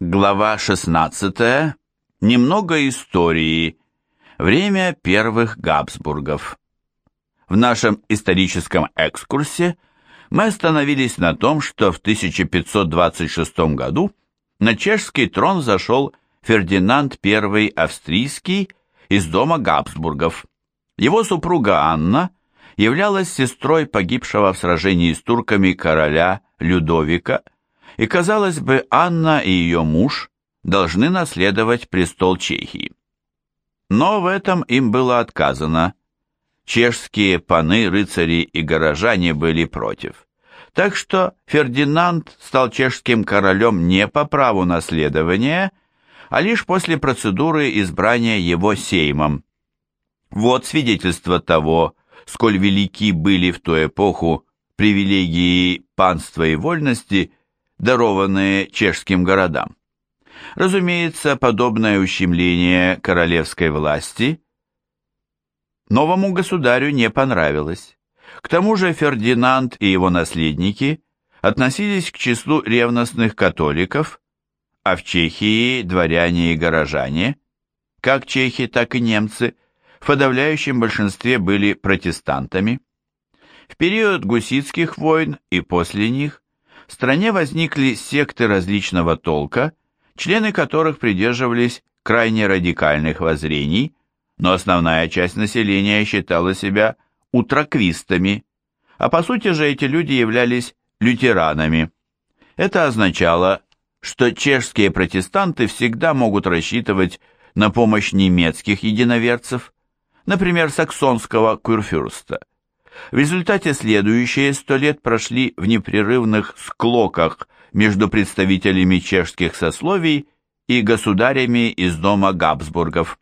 Глава 16. Немного истории. Время первых Габсбургов. В нашем историческом экскурсе мы остановились на том, что в 1526 году на чешский трон зашел Фердинанд I Австрийский из дома Габсбургов. Его супруга Анна являлась сестрой погибшего в сражении с турками короля Людовика – и, казалось бы, Анна и ее муж должны наследовать престол Чехии. Но в этом им было отказано. Чешские паны, рыцари и горожане были против. Так что Фердинанд стал чешским королем не по праву наследования, а лишь после процедуры избрания его сеймом. Вот свидетельство того, сколь велики были в ту эпоху привилегии панства и вольности дарованные чешским городам. Разумеется, подобное ущемление королевской власти новому государю не понравилось. К тому же Фердинанд и его наследники относились к числу ревностных католиков, а в Чехии дворяне и горожане, как чехи, так и немцы, в подавляющем большинстве были протестантами. В период гуситских войн и после них в стране возникли секты различного толка, члены которых придерживались крайне радикальных воззрений, но основная часть населения считала себя утраквистами, а по сути же эти люди являлись лютеранами. Это означало, что чешские протестанты всегда могут рассчитывать на помощь немецких единоверцев, например, саксонского курфюрста. В результате следующие сто лет прошли в непрерывных склоках между представителями чешских сословий и государями из дома Габсбургов.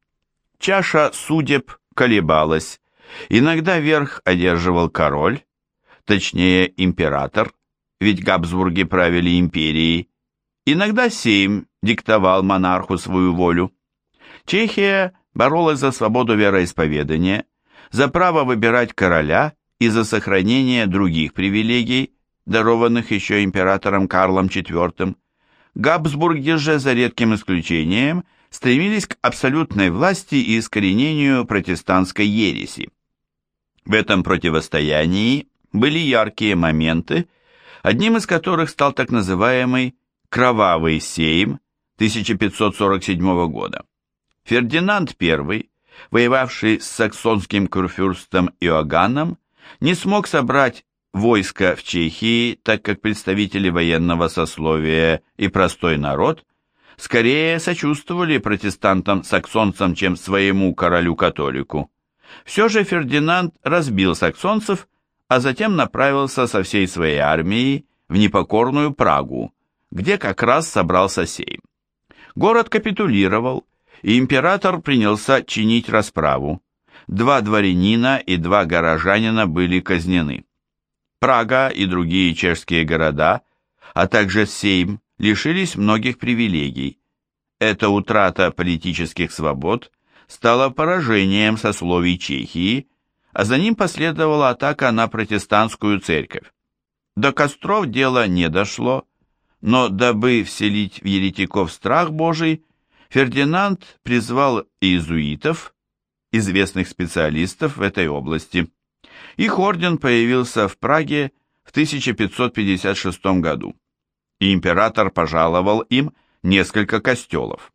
Чаша судеб колебалась. Иногда верх одерживал король, точнее император, ведь Габсбурги правили империей. Иногда Сейм диктовал монарху свою волю. Чехия боролась за свободу вероисповедания, за право выбирать короля и за сохранение других привилегий, дарованных еще императором Карлом IV, Габсбурги же, за редким исключением, стремились к абсолютной власти и искоренению протестантской ереси. В этом противостоянии были яркие моменты, одним из которых стал так называемый «Кровавый сейм» 1547 года. Фердинанд I, воевавший с саксонским курфюрстом Иоганном, не смог собрать войско в Чехии, так как представители военного сословия и простой народ скорее сочувствовали протестантам-саксонцам, чем своему королю-католику. Все же Фердинанд разбил саксонцев, а затем направился со всей своей армией в непокорную Прагу, где как раз собрался сейм. Город капитулировал, и император принялся чинить расправу два дворянина и два горожанина были казнены. Прага и другие чешские города, а также Сейм, лишились многих привилегий. Эта утрата политических свобод стала поражением сословий Чехии, а за ним последовала атака на протестантскую церковь. До костров дело не дошло, но дабы вселить в еретиков страх Божий, Фердинанд призвал иезуитов, известных специалистов в этой области. Их орден появился в Праге в 1556 году, и император пожаловал им несколько костелов.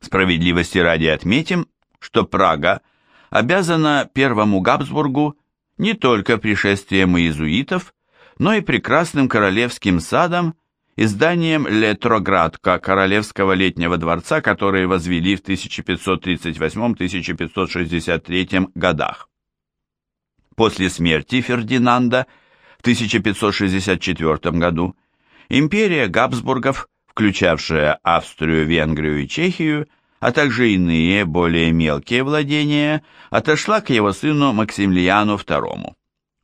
Справедливости ради отметим, что Прага обязана первому Габсбургу не только пришествием иезуитов, но и прекрасным королевским садом изданием Летроградка Королевского летнего дворца, который возвели в 1538-1563 годах. После смерти Фердинанда в 1564 году империя Габсбургов, включавшая Австрию, Венгрию и Чехию, а также иные, более мелкие владения, отошла к его сыну Максимилиану II.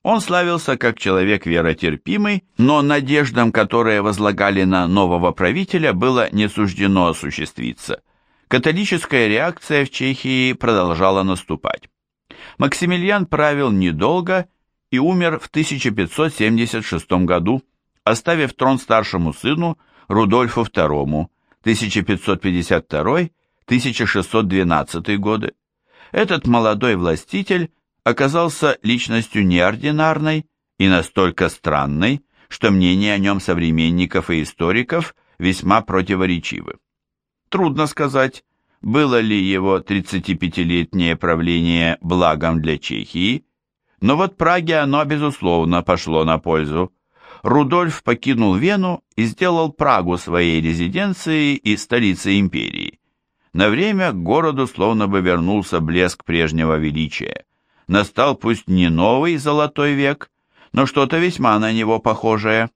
Он славился как человек веротерпимый, но надеждам, которые возлагали на нового правителя, было не суждено осуществиться. Католическая реакция в Чехии продолжала наступать. Максимилиан правил недолго и умер в 1576 году, оставив трон старшему сыну Рудольфу II, 1552-1612 годы. Этот молодой властитель оказался личностью неординарной и настолько странной, что мнения о нем современников и историков весьма противоречивы. Трудно сказать, было ли его 35-летнее правление благом для Чехии, но вот Праге оно, безусловно, пошло на пользу. Рудольф покинул Вену и сделал Прагу своей резиденцией и столицей империи. На время к городу словно бы вернулся блеск прежнего величия. Настал пусть не новый золотой век, но что-то весьма на него похожее.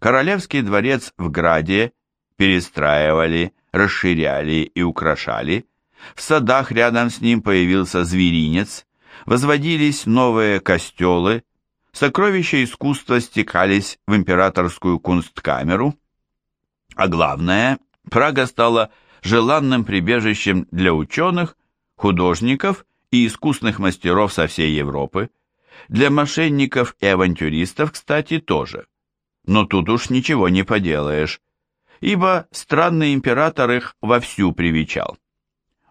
Королевский дворец в Граде перестраивали, расширяли и украшали. В садах рядом с ним появился зверинец, возводились новые костелы, сокровища искусства стекались в императорскую кунсткамеру, а главное, Прага стала желанным прибежищем для ученых, художников и искусных мастеров со всей Европы, для мошенников и авантюристов, кстати, тоже. Но тут уж ничего не поделаешь, ибо странный император их вовсю привечал.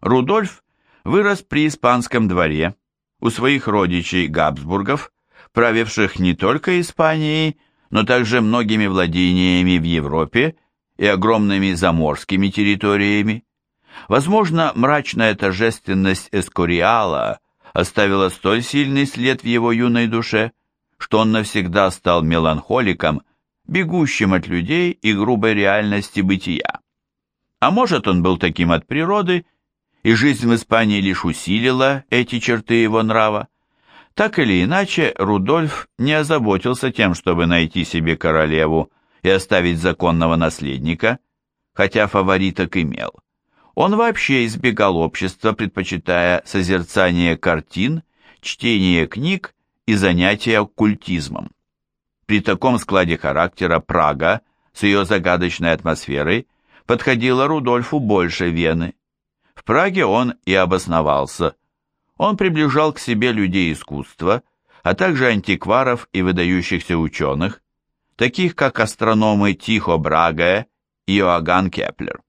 Рудольф вырос при испанском дворе, у своих родичей Габсбургов, правивших не только Испанией, но также многими владениями в Европе и огромными заморскими территориями. Возможно, мрачная торжественность Эскориала оставила столь сильный след в его юной душе, что он навсегда стал меланхоликом, бегущим от людей и грубой реальности бытия. А может, он был таким от природы и жизнь в Испании лишь усилила эти черты его нрава. Так или иначе, Рудольф не озаботился тем, чтобы найти себе королеву и оставить законного наследника, хотя фавориток имел. Он вообще избегал общества, предпочитая созерцание картин, чтение книг и занятия оккультизмом. При таком складе характера Прага с ее загадочной атмосферой подходила Рудольфу больше Вены. В Праге он и обосновался. Он приближал к себе людей искусства, а также антикваров и выдающихся ученых, таких как астрономы Тихо Браге и Иоганн Кеплер.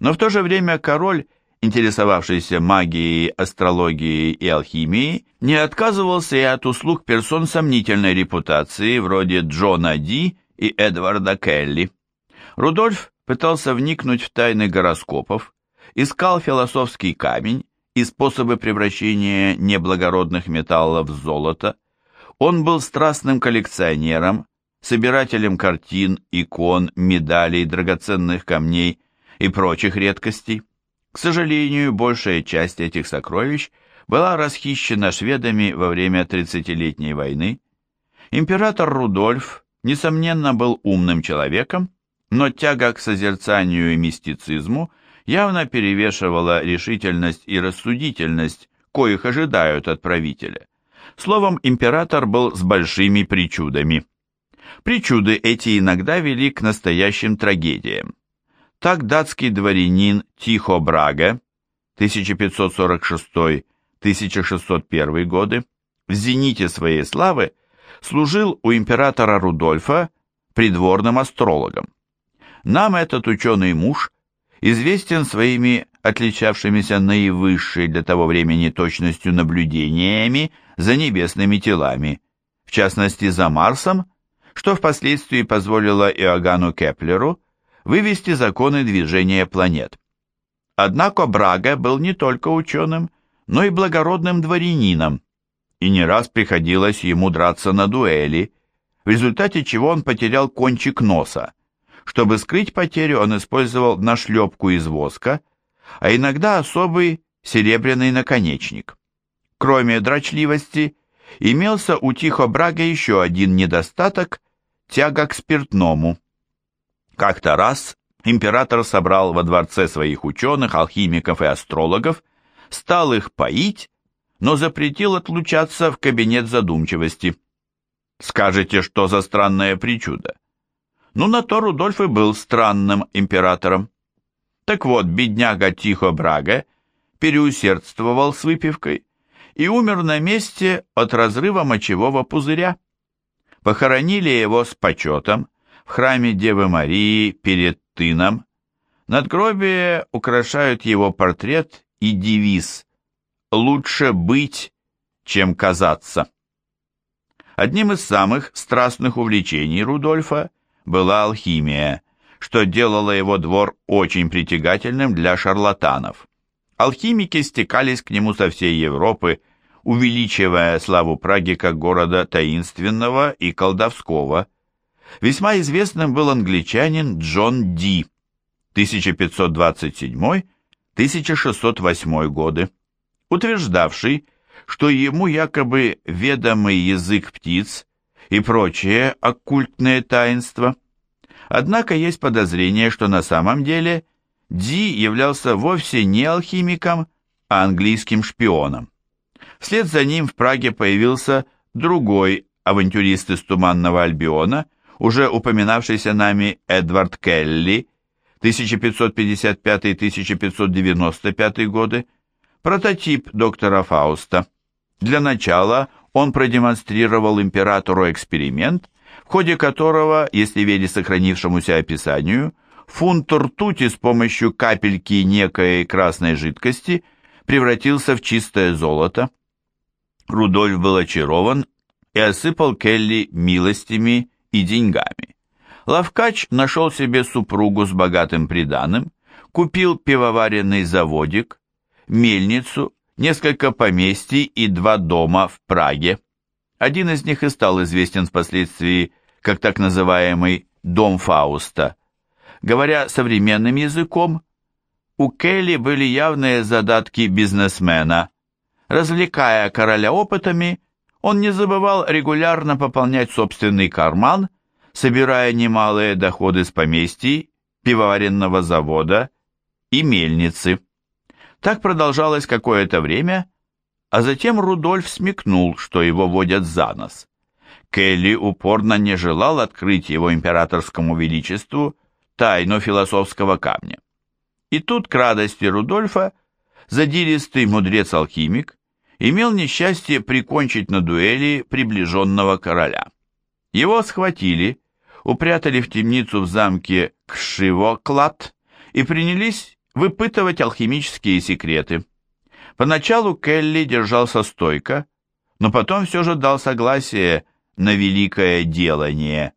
Но в то же время король, интересовавшийся магией, астрологией и алхимией, не отказывался и от услуг персон сомнительной репутации, вроде Джона Ди и Эдварда Келли. Рудольф пытался вникнуть в тайны гороскопов, искал философский камень и способы превращения неблагородных металлов в золото. Он был страстным коллекционером, собирателем картин, икон, медалей, драгоценных камней и прочих редкостей. К сожалению, большая часть этих сокровищ была расхищена шведами во время Тридцатилетней войны. Император Рудольф, несомненно, был умным человеком, но тяга к созерцанию и мистицизму явно перевешивала решительность и рассудительность, коих ожидают от правителя. Словом, император был с большими причудами. Причуды эти иногда вели к настоящим трагедиям. Так датский дворянин Тихо Брага 1546-1601 годы в зените своей славы служил у императора Рудольфа придворным астрологом. Нам этот ученый муж известен своими отличавшимися наивысшей для того времени точностью наблюдениями за небесными телами, в частности за Марсом, что впоследствии позволило Иоганну Кеплеру вывести законы движения планет. Однако Брага был не только ученым, но и благородным дворянином, и не раз приходилось ему драться на дуэли, в результате чего он потерял кончик носа, чтобы скрыть потерю, он использовал нашлепку из воска, а иногда особый серебряный наконечник. Кроме дрочливости, имелся у Тихо Брага еще один недостаток – тяга к спиртному. Как-то раз император собрал во дворце своих ученых, алхимиков и астрологов, стал их поить, но запретил отлучаться в кабинет задумчивости. Скажете, что за странная причуда? Ну, на то Рудольф и был странным императором. Так вот, бедняга Тихо Брага переусердствовал с выпивкой и умер на месте от разрыва мочевого пузыря. Похоронили его с почетом в храме Девы Марии перед Тыном. Надгробие украшают его портрет и девиз «Лучше быть, чем казаться». Одним из самых страстных увлечений Рудольфа была алхимия, что делало его двор очень притягательным для шарлатанов. Алхимики стекались к нему со всей Европы, увеличивая славу Праги как города таинственного и колдовского. Весьма известным был англичанин Джон Ди, 1527-1608 годы, утверждавший, что ему якобы ведомый язык птиц и прочие оккультные таинства. Однако есть подозрение, что на самом деле Ди являлся вовсе не алхимиком, а английским шпионом. Вслед за ним в Праге появился другой авантюрист из Туманного Альбиона, уже упоминавшийся нами Эдвард Келли, 1555-1595 годы, прототип доктора Фауста. Для начала он продемонстрировал императору эксперимент, в ходе которого, если верить сохранившемуся описанию, фунт ртути с помощью капельки некой красной жидкости превратился в чистое золото. Рудольф был очарован и осыпал Келли милостями и деньгами. Лавкач нашел себе супругу с богатым приданым, купил пивоваренный заводик, мельницу, несколько поместий и два дома в Праге. Один из них и стал известен впоследствии как так называемый «дом Фауста». Говоря современным языком, у Келли были явные задатки бизнесмена. Развлекая короля опытами, он не забывал регулярно пополнять собственный карман – собирая немалые доходы с поместий, пивоваренного завода и мельницы. Так продолжалось какое-то время, а затем Рудольф смекнул, что его водят за нос. Келли упорно не желал открыть его императорскому величеству тайну философского камня. И тут, к радости Рудольфа, задиристый мудрец-алхимик имел несчастье прикончить на дуэли приближенного короля. Его схватили, упрятали в темницу в замке Кшивоклад и принялись выпытывать алхимические секреты. Поначалу Келли держался стойко, но потом все же дал согласие на великое делание.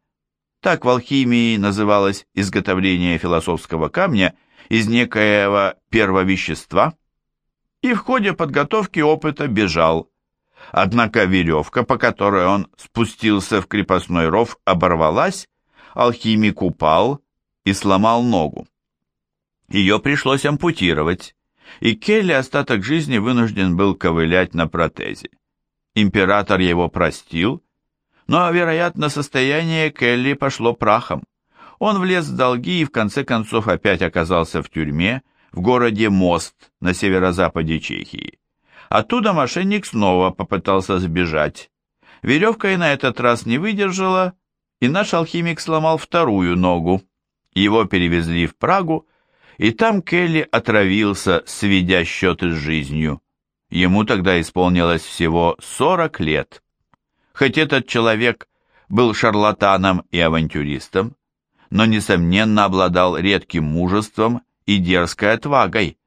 Так в алхимии называлось изготовление философского камня из некоего первовещества. И в ходе подготовки опыта бежал. Однако веревка, по которой он спустился в крепостной ров, оборвалась, алхимик упал и сломал ногу. Ее пришлось ампутировать, и Келли остаток жизни вынужден был ковылять на протезе. Император его простил, но, вероятно, состояние Келли пошло прахом. Он влез в долги и в конце концов опять оказался в тюрьме в городе Мост на северо-западе Чехии. Оттуда мошенник снова попытался сбежать. Веревка и на этот раз не выдержала, и наш алхимик сломал вторую ногу. Его перевезли в Прагу, и там Келли отравился, сведя счеты с жизнью. Ему тогда исполнилось всего 40 лет. Хоть этот человек был шарлатаном и авантюристом, но, несомненно, обладал редким мужеством и дерзкой отвагой,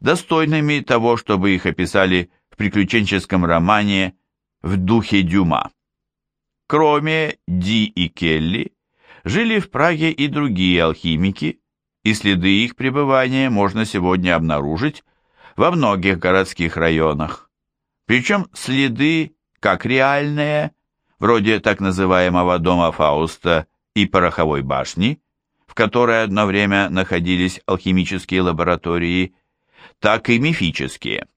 достойными того, чтобы их описали в приключенческом романе «В духе Дюма». Кроме Ди и Келли, жили в Праге и другие алхимики, и следы их пребывания можно сегодня обнаружить во многих городских районах. Причем следы как реальные, вроде так называемого дома Фауста и пороховой башни, которой одно время находились алхимические лаборатории, так и мифические.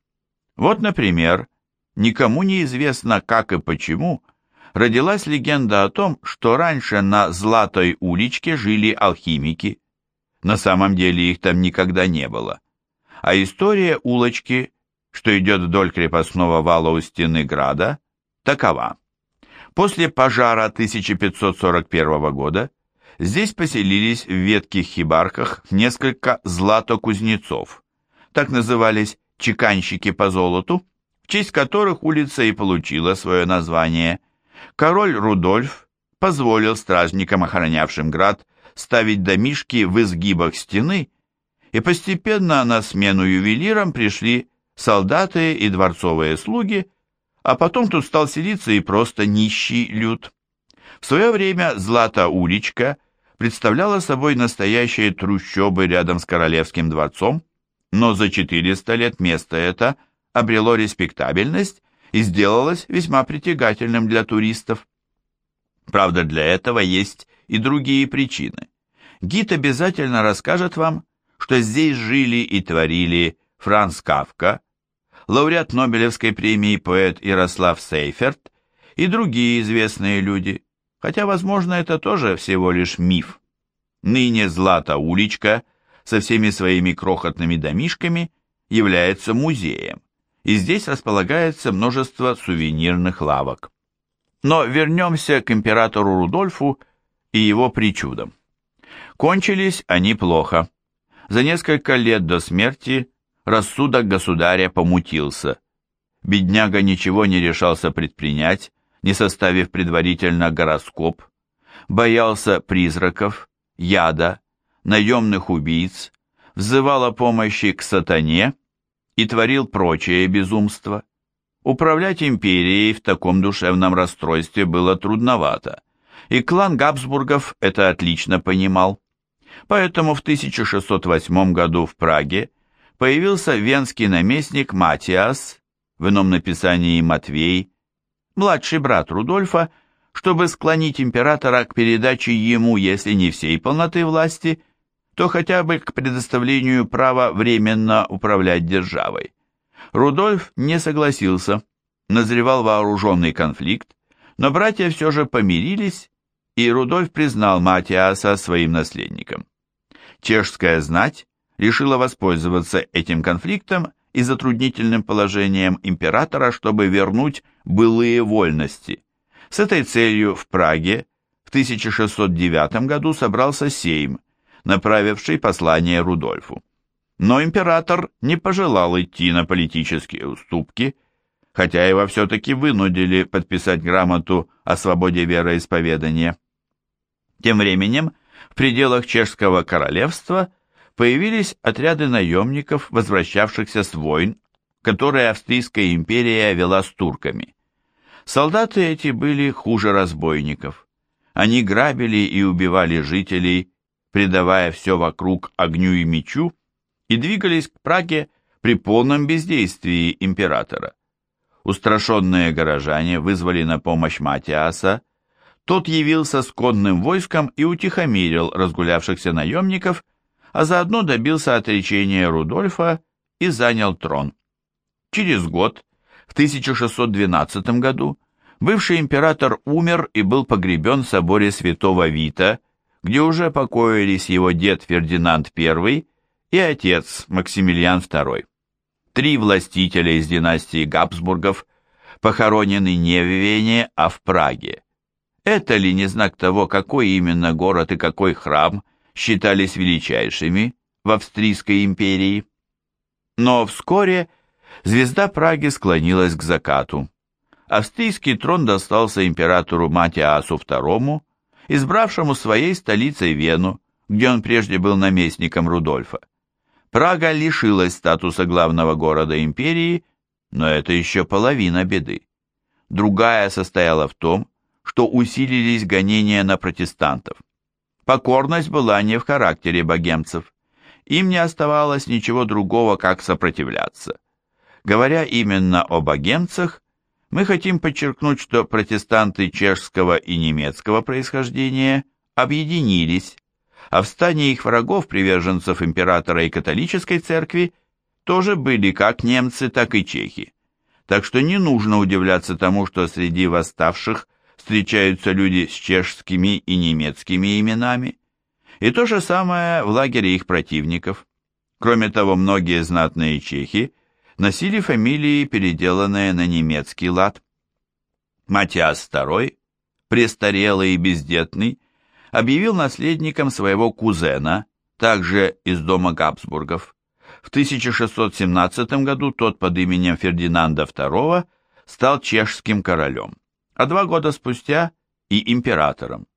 Вот, например, никому не известно, как и почему – родилась легенда о том, что раньше на Златой уличке жили алхимики. На самом деле их там никогда не было. А история улочки, что идет вдоль крепостного вала у стены града, такова. После пожара 1541 года здесь поселились в ветких хибарках несколько златокузнецов, так назывались чеканщики по золоту, в честь которых улица и получила свое название – король Рудольф позволил стражникам, охранявшим град, ставить домишки в изгибах стены, и постепенно на смену ювелирам пришли солдаты и дворцовые слуги, а потом тут стал селиться и просто нищий люд. В свое время Злата-уличка представляла собой настоящие трущобы рядом с Королевским дворцом, но за 400 лет место это обрело респектабельность и сделалось весьма притягательным для туристов. Правда, для этого есть и другие причины. Гид обязательно расскажет вам, что здесь жили и творили Франц Кавка, лауреат Нобелевской премии поэт Ярослав Сейферт и другие известные люди, хотя, возможно, это тоже всего лишь миф. Ныне Злата уличка со всеми своими крохотными домишками является музеем, и здесь располагается множество сувенирных лавок. Но вернемся к императору Рудольфу и его причудам. Кончились они плохо. За несколько лет до смерти рассудок государя помутился. Бедняга ничего не решался предпринять, не составив предварительно гороскоп, боялся призраков, яда, наемных убийц, взывал о помощи к сатане и творил прочее безумство. Управлять империей в таком душевном расстройстве было трудновато, и клан Габсбургов это отлично понимал. Поэтому в 1608 году в Праге появился венский наместник Матиас, в ином написании Матвей, младший брат Рудольфа, чтобы склонить императора к передаче ему, если не всей полноты власти, то хотя бы к предоставлению права временно управлять державой. Рудольф не согласился, назревал вооруженный конфликт, но братья все же помирились, и Рудольф признал Матиаса своим наследником. Чешская знать решила воспользоваться этим конфликтом и затруднительным положением императора, чтобы вернуть былые вольности. С этой целью в Праге в 1609 году собрался Сейм, направивший послание Рудольфу. Но император не пожелал идти на политические уступки, хотя его все-таки вынудили подписать грамоту о свободе вероисповедания. Тем временем в пределах Чешского королевства появились отряды наемников, возвращавшихся с войн, которые Австрийская империя вела с турками. Солдаты эти были хуже разбойников. Они грабили и убивали жителей, предавая все вокруг огню и мечу, и двигались к Праге при полном бездействии императора. Устрашенные горожане вызвали на помощь Матиаса, тот явился с конным войском и утихомирил разгулявшихся наемников, а заодно добился отречения Рудольфа и занял трон. Через год, в 1612 году, бывший император умер и был погребен в соборе святого Вита, где уже покоились его дед Фердинанд I и отец Максимилиан II. Три властителя из династии Габсбургов похоронены не в Вене, а в Праге. Это ли не знак того, какой именно город и какой храм считались величайшими в Австрийской империи? Но вскоре звезда Праги склонилась к закату. Австрийский трон достался императору Матиасу II, избравшему своей столицей Вену, где он прежде был наместником Рудольфа. Прага лишилась статуса главного города империи, но это еще половина беды. Другая состояла в том, что усилились гонения на протестантов. Покорность была не в характере богемцев. Им не оставалось ничего другого, как сопротивляться. Говоря именно о богемцах, мы хотим подчеркнуть, что протестанты чешского и немецкого происхождения объединились, а в стане их врагов, приверженцев императора и католической церкви, тоже были как немцы, так и чехи. Так что не нужно удивляться тому, что среди восставших встречаются люди с чешскими и немецкими именами. И то же самое в лагере их противников. Кроме того, многие знатные чехи носили фамилии, переделанные на немецкий лад. Матиас II, престарелый и бездетный, объявил наследником своего кузена, также из дома Габсбургов. В 1617 году тот под именем Фердинанда II стал чешским королем, а два года спустя и императором.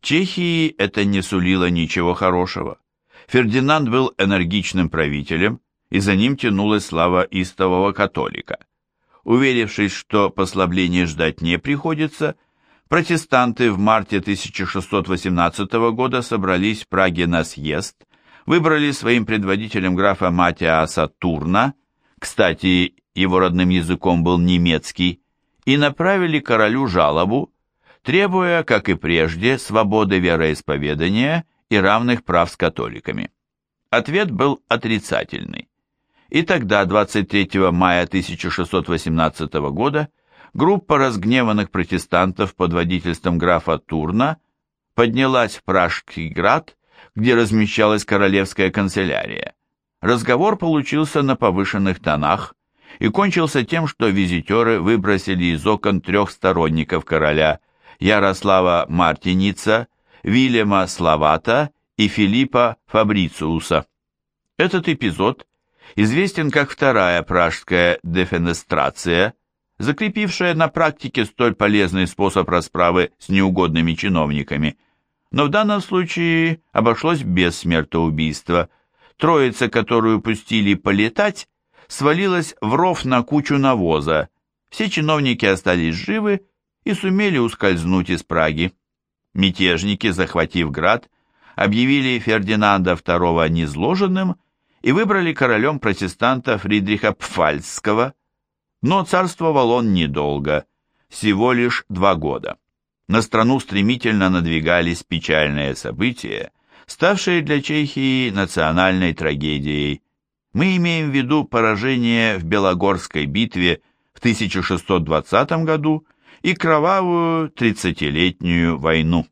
Чехии это не сулило ничего хорошего. Фердинанд был энергичным правителем, и за ним тянулась слава истового католика. Уверившись, что послабления ждать не приходится, протестанты в марте 1618 года собрались в Праге на съезд, выбрали своим предводителем графа Матиаса Турна, кстати, его родным языком был немецкий, и направили королю жалобу, требуя, как и прежде, свободы вероисповедания и равных прав с католиками. Ответ был отрицательный. И тогда, 23 мая 1618 года, группа разгневанных протестантов под водительством графа Турна поднялась в Пражский град, где размещалась королевская канцелярия. Разговор получился на повышенных тонах и кончился тем, что визитеры выбросили из окон трех сторонников короля Ярослава Мартиница, Вильяма Славата и Филиппа Фабрициуса. Этот эпизод известен как вторая пражская дефенестрация, закрепившая на практике столь полезный способ расправы с неугодными чиновниками. Но в данном случае обошлось без смертоубийства. Троица, которую пустили полетать, свалилась в ров на кучу навоза. Все чиновники остались живы и сумели ускользнуть из Праги. Мятежники, захватив град, объявили Фердинанда II незложенным и выбрали королем протестанта Фридриха Пфальцского, но царствовал он недолго, всего лишь два года. На страну стремительно надвигались печальные события, ставшие для Чехии национальной трагедией. Мы имеем в виду поражение в Белогорской битве в 1620 году и кровавую тридцатилетнюю войну.